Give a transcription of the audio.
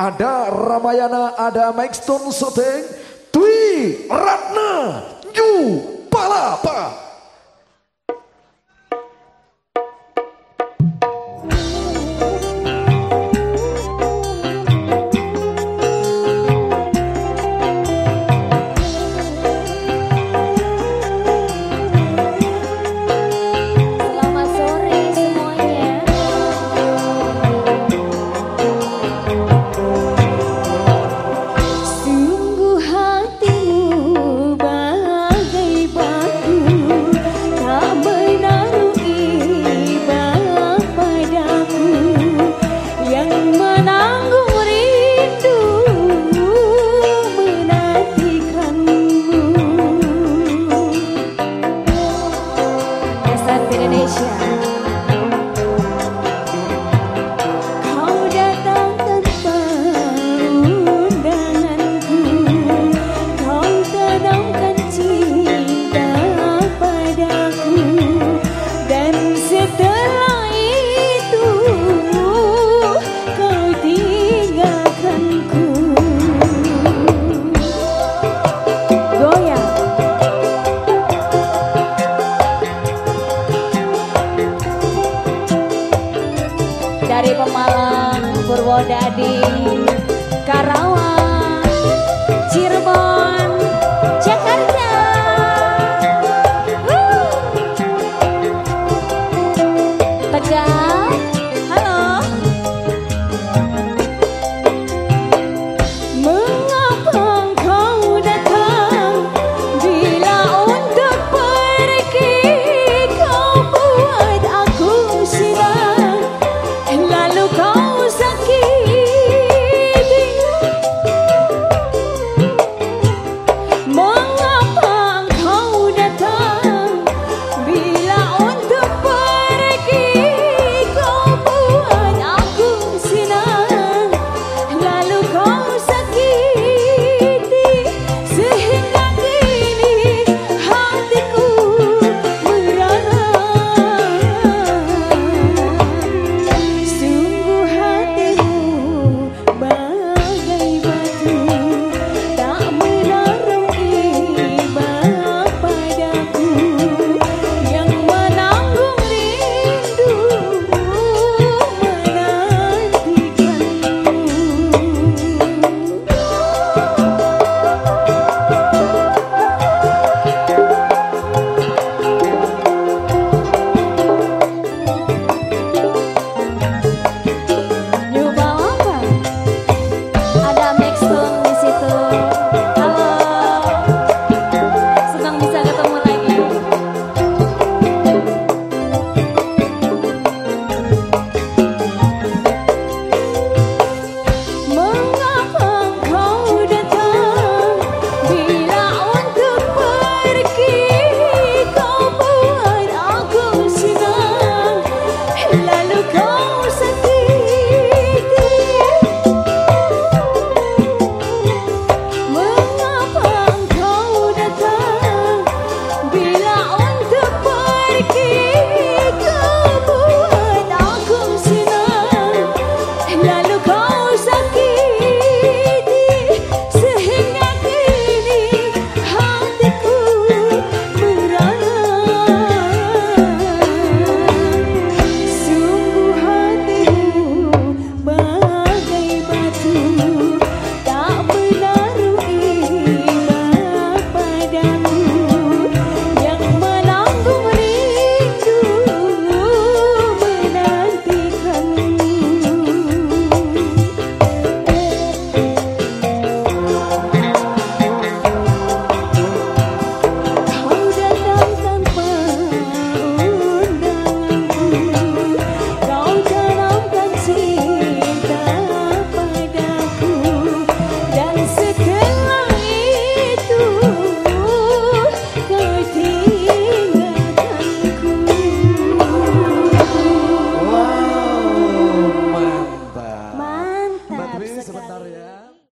ada Ramayana, ada Mike Stone Soteng, Dwi Ratna, Yu Palapa. 钱。Purwodadi, Karawang.